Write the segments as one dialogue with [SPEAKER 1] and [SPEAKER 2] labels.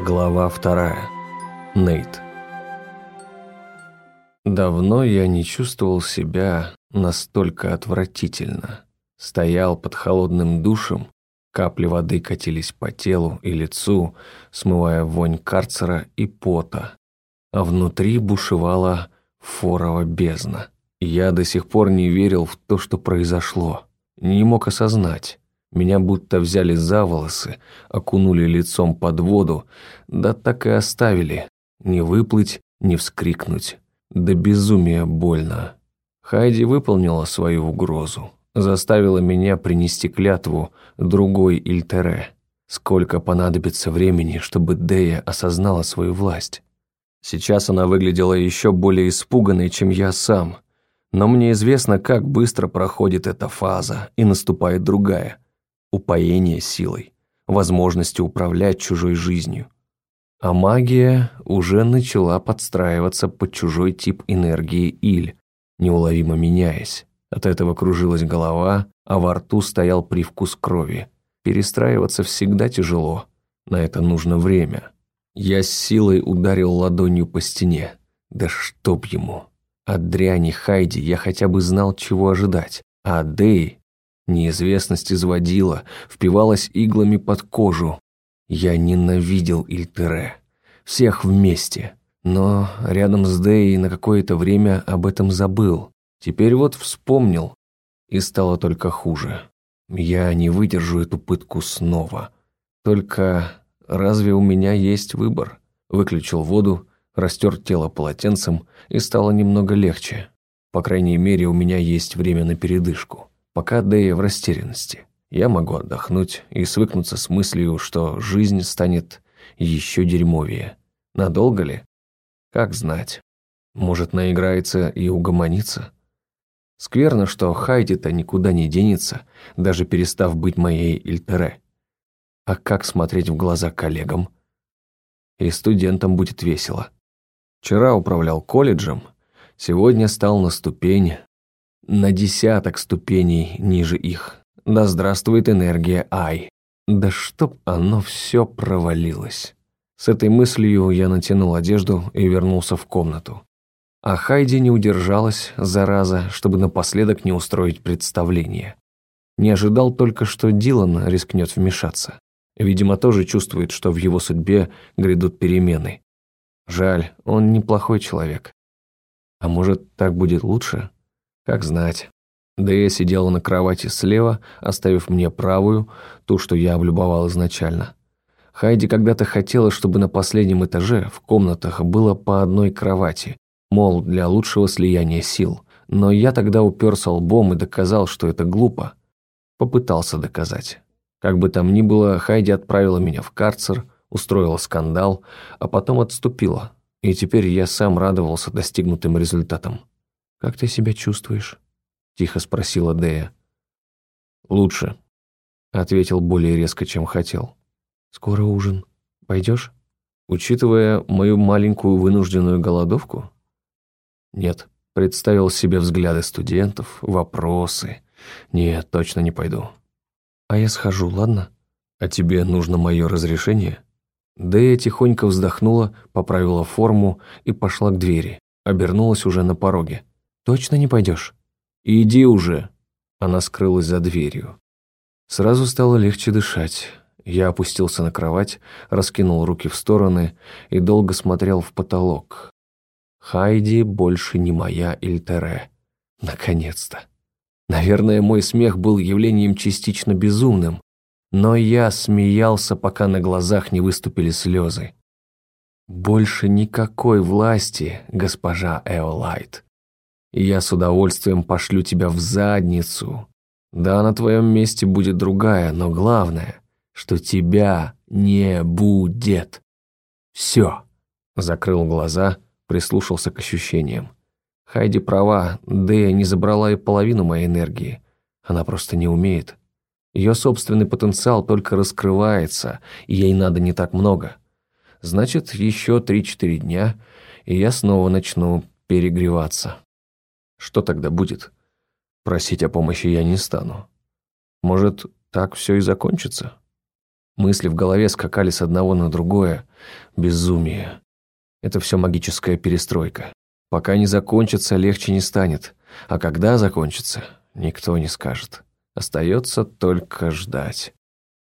[SPEAKER 1] Глава вторая. Нейт. Давно я не чувствовал себя настолько отвратительно. Стоял под холодным душем, капли воды катились по телу и лицу, смывая вонь карцера и пота, а внутри бушевала форова бездна. Я до сих пор не верил в то, что произошло, не мог осознать. Меня будто взяли за волосы, окунули лицом под воду, да так и оставили. Не выплыть, не вскрикнуть. Да безумие больно. Хайди выполнила свою угрозу. Заставила меня принести клятву другой Ильтере. Сколько понадобится времени, чтобы Дея осознала свою власть. Сейчас она выглядела еще более испуганной, чем я сам. Но мне известно, как быстро проходит эта фаза, и наступает другая – упоение силой, возможностью управлять чужой жизнью. А магия уже начала подстраиваться под чужой тип энергии Иль, неуловимо меняясь. От этого кружилась голова, а во рту стоял привкус крови. Перестраиваться всегда тяжело, на это нужно время. Я с силой ударил ладонью по стене. Да чтоб ему! От дряни Хайди я хотя бы знал, чего ожидать, а от Дэй Неизвестность изводила, впивалась иглами под кожу. Я ненавидел Ильтере. Всех вместе. Но рядом с Дей на какое-то время об этом забыл. Теперь вот вспомнил. И стало только хуже. Я не выдержу эту пытку снова. Только разве у меня есть выбор? Выключил воду, растер тело полотенцем, и стало немного легче. По крайней мере, у меня есть время на передышку. Пока Дэя в растерянности. Я могу отдохнуть и свыкнуться с мыслью, что жизнь станет еще дерьмовее. Надолго ли? Как знать. Может, наиграется и угомонится? Скверно, что Хайди-то никуда не денется, даже перестав быть моей Ильтере. А как смотреть в глаза коллегам? И студентам будет весело. Вчера управлял колледжем, сегодня стал на ступень, на десяток ступеней ниже их. Да здравствует энергия Ай. Да чтоб оно все провалилось. С этой мыслью я натянул одежду и вернулся в комнату. А Хайди не удержалась, зараза, чтобы напоследок не устроить представление. Не ожидал только, что Дилан рискнет вмешаться. Видимо, тоже чувствует, что в его судьбе грядут перемены. Жаль, он неплохой человек. А может, так будет лучше? Как знать. Дэя сидела на кровати слева, оставив мне правую, ту, что я облюбовал изначально. Хайди когда-то хотела, чтобы на последнем этаже в комнатах было по одной кровати, мол, для лучшего слияния сил. Но я тогда уперся лбом и доказал, что это глупо. Попытался доказать. Как бы там ни было, Хайди отправила меня в карцер, устроила скандал, а потом отступила. И теперь я сам радовался достигнутым результатам. «Как ты себя чувствуешь?» – тихо спросила Дея. «Лучше», – ответил более резко, чем хотел. «Скоро ужин. Пойдешь?» Учитывая мою маленькую вынужденную голодовку? Нет, представил себе взгляды студентов, вопросы. Нет, точно не пойду. А я схожу, ладно? А тебе нужно мое разрешение? Дэя тихонько вздохнула, поправила форму и пошла к двери. Обернулась уже на пороге. Точно не пойдешь? Иди уже. Она скрылась за дверью. Сразу стало легче дышать. Я опустился на кровать, раскинул руки в стороны и долго смотрел в потолок. Хайди больше не моя Ильтере. Наконец-то. Наверное, мой смех был явлением частично безумным, но я смеялся, пока на глазах не выступили слезы. Больше никакой власти, госпожа Эолайт я с удовольствием пошлю тебя в задницу. Да, на твоем месте будет другая, но главное, что тебя не будет. Все. Закрыл глаза, прислушался к ощущениям. Хайди права, Дэя не забрала и половину моей энергии. Она просто не умеет. Ее собственный потенциал только раскрывается, и ей надо не так много. Значит, еще три-четыре дня, и я снова начну перегреваться. Что тогда будет? Просить о помощи я не стану. Может, так все и закончится? Мысли в голове скакали с одного на другое. Безумие. Это все магическая перестройка. Пока не закончится, легче не станет. А когда закончится, никто не скажет. Остается только ждать.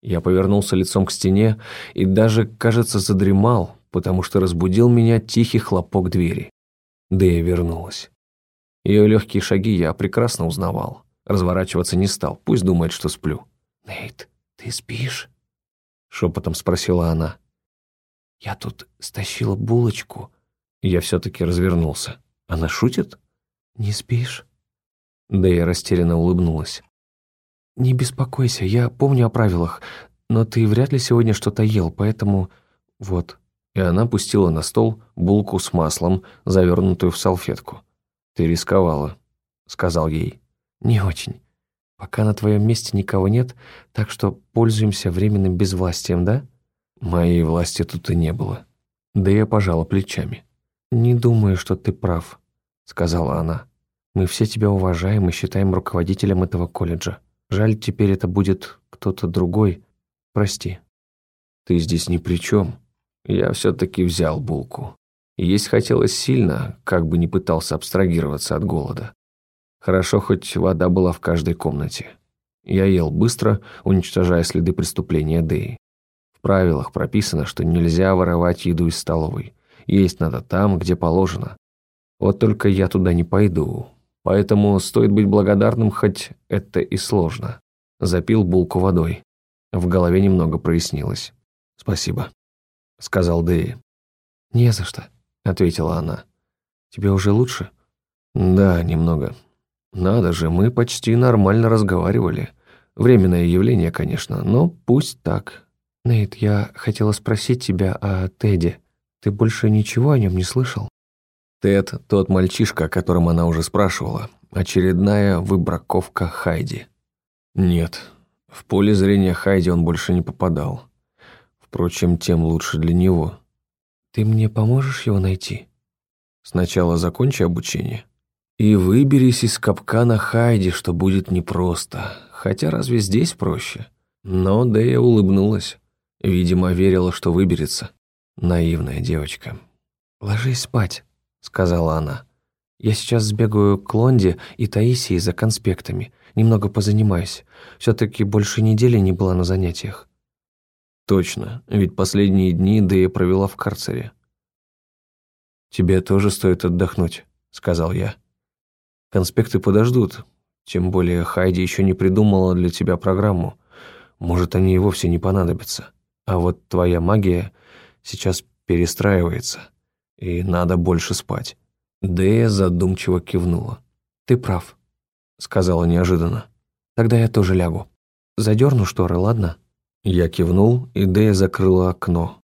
[SPEAKER 1] Я повернулся лицом к стене и даже, кажется, задремал, потому что разбудил меня тихий хлопок двери. Дэя вернулась. Ее легкие шаги я прекрасно узнавал. Разворачиваться не стал, пусть думает, что сплю.
[SPEAKER 2] «Нейт, ты спишь?»
[SPEAKER 1] Шепотом спросила она.
[SPEAKER 2] «Я тут стащила булочку».
[SPEAKER 1] Я все-таки развернулся. Она шутит?
[SPEAKER 2] «Не спишь?»
[SPEAKER 1] Дэя растерянно улыбнулась.
[SPEAKER 2] «Не беспокойся, я помню о правилах, но ты вряд ли сегодня что-то ел, поэтому вот».
[SPEAKER 1] И она пустила на стол булку с маслом, завернутую в салфетку. «Ты рисковала», — сказал ей.
[SPEAKER 2] «Не очень. Пока на твоем месте никого нет, так что пользуемся временным безвластием, да?»
[SPEAKER 1] «Моей власти тут и не было». Да я пожала плечами.
[SPEAKER 2] «Не думаю, что ты прав», — сказала она. «Мы все тебя уважаем и считаем руководителем этого колледжа. Жаль, теперь это будет кто-то другой. Прости».
[SPEAKER 1] «Ты здесь ни при чем. Я все-таки взял булку. Есть хотелось сильно, как бы не пытался абстрагироваться от голода. Хорошо, хоть вода была в каждой комнате. Я ел быстро, уничтожая следы преступления Дэи. В правилах прописано, что нельзя воровать еду из столовой. Есть надо там, где положено. Вот только я туда не пойду, Поэтому стоит быть благодарным, хоть это и сложно. Запил булку водой. В голове немного прояснилось. «Спасибо», — сказал Дэи.
[SPEAKER 2] «Не за что», — ответила она. «Тебе уже лучше?»
[SPEAKER 1] «Да, немного. Надо же, мы почти нормально разговаривали. Временное явление, конечно, но пусть так».
[SPEAKER 2] «Нейт, я хотела спросить тебя о Теде. Ты больше ничего о нем не слышал?»
[SPEAKER 1] Тед – тот мальчишка, о котором она уже спрашивала. Очередная выбраковка Хайди. Нет, в поле зрения Хайди он больше не попадал. Впрочем, тем лучше для него.
[SPEAKER 2] «Ты мне поможешь его найти?»
[SPEAKER 1] «Сначала закончи обучение. И выберись из капкана Хайди, что будет непросто. Хотя разве здесь проще?» Но Дэя улыбнулась. Видимо, верила, что выберется. Наивная девочка.
[SPEAKER 2] «Ложись спать», сказала она. «Я сейчас сбегаю к Лонде и Таисии за конспектами. Немного позанимаюсь. Все-таки больше недели не была на занятиях».
[SPEAKER 1] «Точно, ведь последние дни Дэя провела в карцере». «Тебе тоже стоит отдохнуть», — сказал я. «Конспекты подождут, тем более Хайди еще не придумала для тебя программу. Может, они и вовсе не понадобятся. А вот твоя магия сейчас перестраивается» и надо больше спать». Дэя задумчиво кивнула.
[SPEAKER 2] «Ты прав», — сказала неожиданно. «Тогда я тоже лягу. Задерну шторы, ладно?»
[SPEAKER 1] Я кивнул, и Дэя закрыла окно.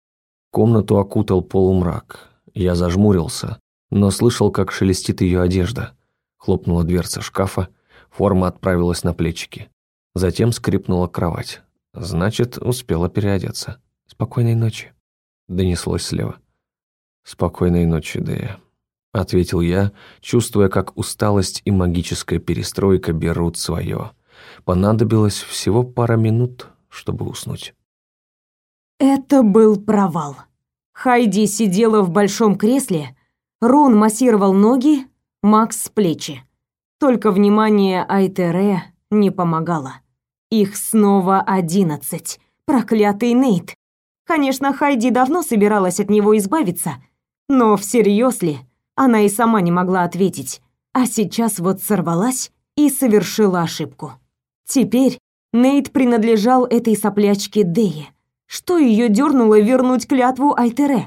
[SPEAKER 1] Комнату окутал полумрак. Я зажмурился, но слышал, как шелестит ее одежда. Хлопнула дверца шкафа, форма отправилась на плечики. Затем скрипнула кровать. Значит, успела переодеться.
[SPEAKER 2] «Спокойной ночи», —
[SPEAKER 1] донеслось слева. «Спокойной ночи, Дэя», — ответил я, чувствуя, как усталость и магическая перестройка берут свое. Понадобилось всего пара минут, чтобы уснуть.
[SPEAKER 3] Это был провал. Хайди сидела в большом кресле, Рон массировал ноги, Макс плечи. Только внимание Айтере не помогало. Их снова одиннадцать. Проклятый Нейт. Конечно, Хайди давно собиралась от него избавиться, но всерьез ли? Она и сама не могла ответить. А сейчас вот сорвалась и совершила ошибку. Теперь Нейт принадлежал этой соплячке Дее. Что ее дернуло вернуть клятву Айтере?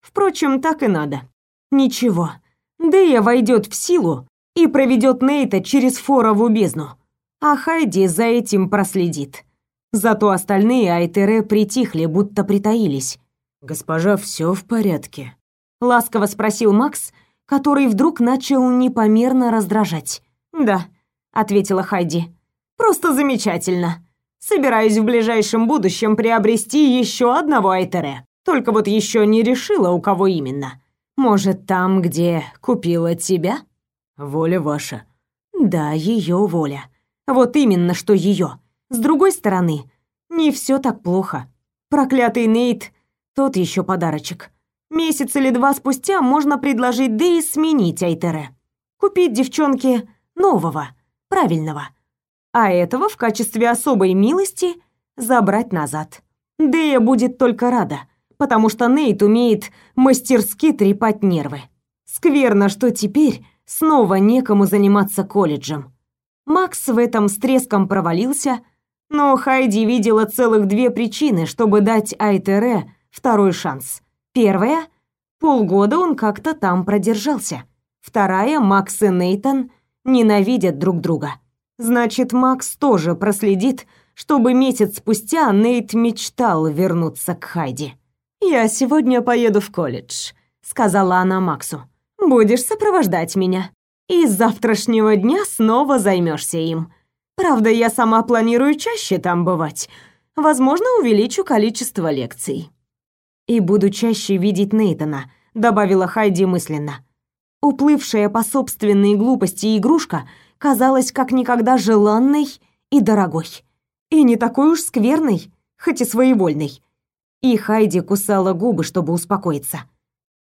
[SPEAKER 3] Впрочем, так и надо. Ничего. Дея войдет в силу и проведет Нейта через форову бездну. А Хайди за этим проследит. Зато остальные Айтере притихли, будто притаились.
[SPEAKER 2] «Госпожа, все в порядке?»
[SPEAKER 3] ласково спросил Макс, который вдруг начал непомерно раздражать. "Да", ответила Хайди. "Просто замечательно. Собираюсь в ближайшем будущем приобрести еще одного Айтере. Только вот еще не решила, у кого именно. Может, там, где купила тебя?
[SPEAKER 2] Воля ваша.
[SPEAKER 3] Да, ее воля. Вот именно, что ее. С другой стороны, Не все так плохо. Проклятый Нейт тот еще подарочек. Месяц или два спустя можно предложить Дэй сменить Айтере. Купить девчонке нового, правильного. А этого в качестве особой милости забрать назад. Дэя будет только рада, потому что Нейт умеет мастерски трепать нервы. Скверно, что теперь снова некому заниматься колледжем. Макс в этом с треском провалился, но Хайди видела целых две причины, чтобы дать Айтере второй шанс. Первая — полгода он как-то там продержался. Вторая — Макс и Нейтан ненавидят друг друга. Значит, Макс тоже проследит, чтобы месяц спустя Нейт мечтал вернуться к Хайди. «Я сегодня поеду в колледж», — сказала она Максу. «Будешь сопровождать меня. И с завтрашнего дня снова займешься им. Правда, я сама планирую чаще там бывать. Возможно, увеличу количество лекций». «И буду чаще видеть Нейтана», — добавила Хайди мысленно. Уплывшая по собственной глупости игрушка казалась как никогда желанной и дорогой. И не такой уж скверной, хоть и своевольной. И Хайди кусала губы, чтобы успокоиться.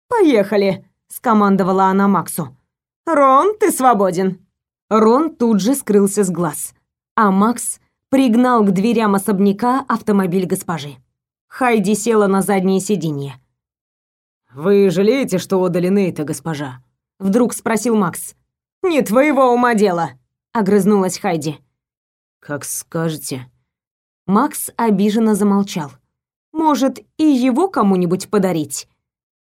[SPEAKER 3] «Поехали!» — скомандовала она Максу. «Рон, ты свободен!» Рон тут же скрылся с глаз, а Макс пригнал к дверям особняка автомобиль госпожи. Хайди села на заднее сиденье.
[SPEAKER 1] «Вы жалеете, что отдали Нейта, госпожа?»
[SPEAKER 3] Вдруг спросил Макс. «Не твоего ума дело!» Огрызнулась Хайди.
[SPEAKER 1] «Как скажете».
[SPEAKER 3] Макс обиженно замолчал. «Может, и его кому-нибудь подарить?»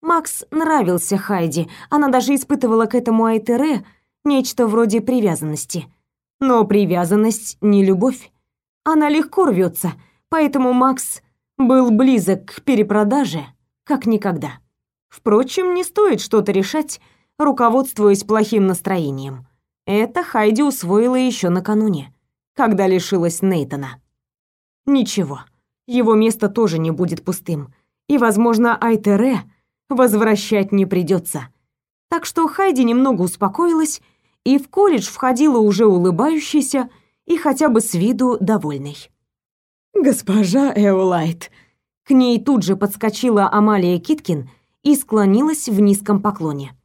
[SPEAKER 3] Макс нравился Хайди, она даже испытывала к этому Айтере нечто вроде привязанности. Но привязанность не любовь. Она легко рвется, поэтому Макс был близок к перепродаже, как никогда. Впрочем, не стоит что-то решать, руководствуясь плохим настроением. Это Хайди усвоила еще накануне, когда лишилась Нейтона. Ничего, его место тоже не будет пустым, и, возможно, Айтере возвращать не придется. Так что Хайди немного успокоилась и в колледж входила уже улыбающейся и хотя бы с виду довольной. «Госпожа Эолайт!» К ней тут же подскочила Амалия Киткин и склонилась в низком поклоне.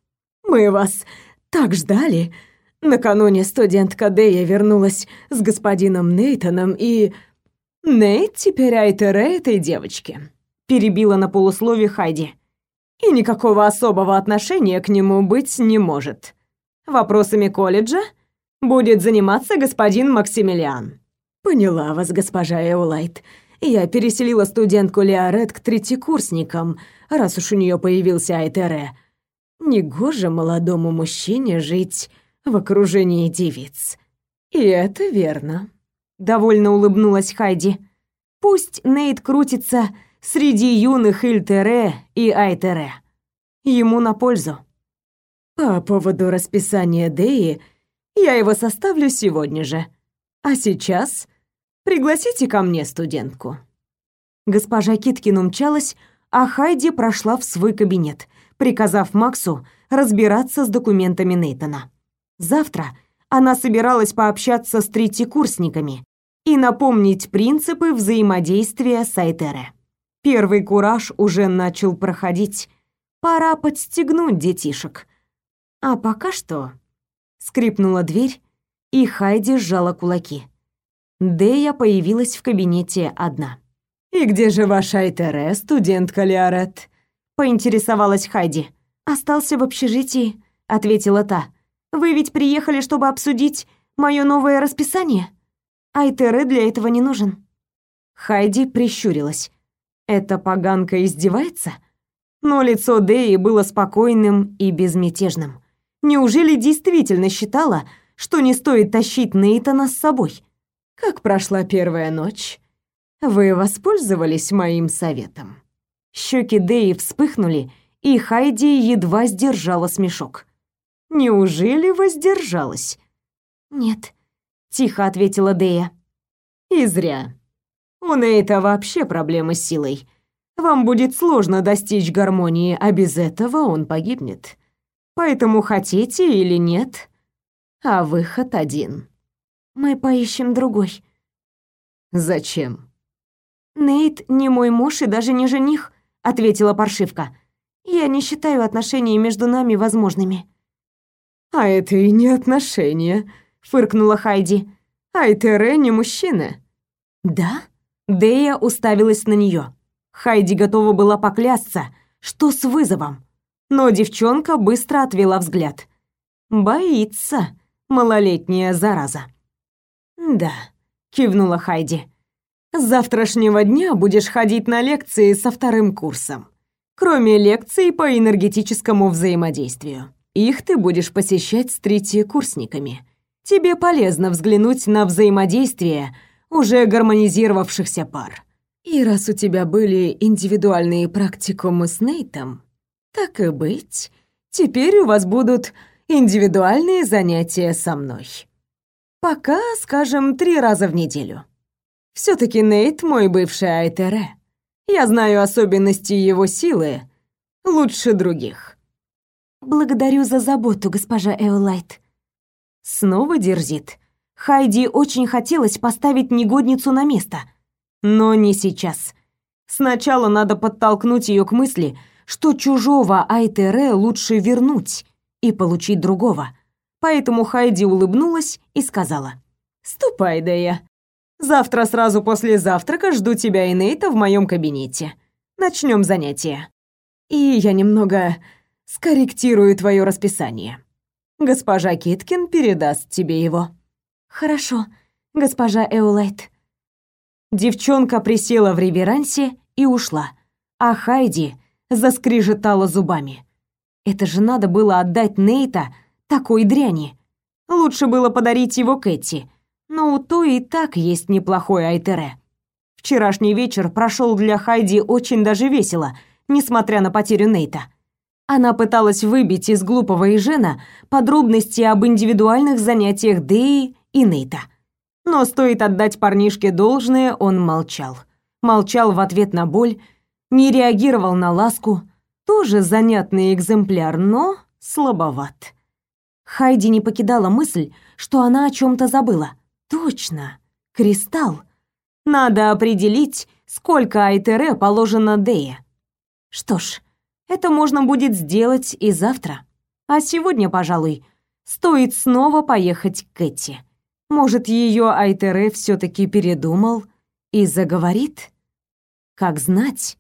[SPEAKER 3] «Мы вас так ждали!» Накануне студентка Дэя вернулась с господином Нейтаном и... «Нейт теперь Айтере этой девочки», — перебила на полуслове Хайди. «И никакого особого отношения к нему быть не может. Вопросами колледжа будет заниматься господин Максимилиан». «Поняла вас, госпожа Эулайт. Я переселила студентку Леорет к третьекурсникам, раз уж у нее появился Айтере. Негоже молодому мужчине жить в окружении девиц. И это верно». Довольно улыбнулась Хайди. «Пусть Нейт крутится среди юных Ильтере и Айтере. Ему на пользу». «По поводу расписания Деи я его составлю сегодня же. А сейчас Пригласите ко мне студентку». Госпожа Киткин умчалась, а Хайди прошла в свой кабинет, приказав Максу разбираться с документами Нейтона. Завтра она собиралась пообщаться с третьекурсниками и напомнить принципы взаимодействия с Айтере. Первый кураж уже начал проходить. Пора подстегнуть детишек. А пока что... Скрипнула дверь, и Хайди сжала кулаки. Дея появилась в кабинете одна. «И где же ваша Айтере, студентка Лиарет?» — поинтересовалась Хайди. «Остался в общежитии», — ответила та. «Вы ведь приехали, чтобы обсудить мое новое расписание? Айтере для этого не нужен». Хайди прищурилась. «Эта поганка издевается?» Но лицо Деи было спокойным и безмятежным. Неужели действительно считала, что не стоит тащить Нейтана с собой? Как прошла первая ночь? Вы воспользовались моим советом. Щеки Дэи вспыхнули, и Хайди едва сдержала смешок. Неужели воздержалась? Нет, тихо ответила Дэя. И зря. У Нейта вообще проблемы с силой. Вам будет сложно достичь гармонии, а без этого он погибнет. Поэтому хотите или нет, а выход один. Мы поищем другой. Зачем? Нейт не мой муж и даже не жених, ответила паршивка. Я не считаю отношения между нами возможными.
[SPEAKER 4] А это и не отношения, фыркнула Хайди. Айтере не мужчина.
[SPEAKER 3] Да? Дея уставилась на нее. Хайди готова была поклясться, что с вызовом. Но девчонка быстро отвела взгляд. Боится малолетняя зараза. Да, кивнула Хайди. С завтрашнего дня будешь ходить на лекции со вторым курсом. Кроме лекций по энергетическому взаимодействию. Их ты будешь посещать с третьекурсниками. Тебе полезно взглянуть на взаимодействие уже гармонизировавшихся пар. И раз у тебя были индивидуальные практикумы с Нейтом, так и быть, теперь у вас будут индивидуальные занятия со мной. Пока, скажем, три раза в неделю. Все таки Нейт мой бывший Айтере. Я знаю особенности его силы лучше других.
[SPEAKER 5] Благодарю за заботу, госпожа Эолайт.
[SPEAKER 3] Снова дерзит. Хайди очень хотелось поставить негодницу на место, но не сейчас. Сначала надо подтолкнуть ее к мысли, что чужого Айтере лучше вернуть и получить другого. Поэтому Хайди улыбнулась и сказала: "Ступай, Дэя. Завтра сразу после завтрака жду тебя и Нейта в моем кабинете. Начнем занятие. И я немного скорректирую твое расписание. Госпожа Киткин передаст тебе его.
[SPEAKER 5] Хорошо, госпожа Эулайт.
[SPEAKER 3] Девчонка присела в реверансе и ушла, а Хайди заскрежетала зубами. Это же надо было отдать Нейта такой дряни. Лучше было подарить его Кэти, но у той и так есть неплохой Айтере. Вчерашний вечер прошел для Хайди очень даже весело, несмотря на потерю Нейта. Она пыталась выбить из глупого Ижена подробности об индивидуальных занятиях Деи и Нейта. Но стоит отдать парнишке должное, он молчал. Молчал в ответ на боль, не реагировал на ласку. Тоже занятный экземпляр, но слабоват. Хайди не покидала мысль, что она о чем то забыла. Точно, кристалл. Надо определить, сколько Айтере положено Дее. Что ж, это можно будет сделать и завтра. А сегодня, пожалуй, стоит снова поехать к Кэти. Может, ее Айтере все таки передумал и заговорит? Как знать?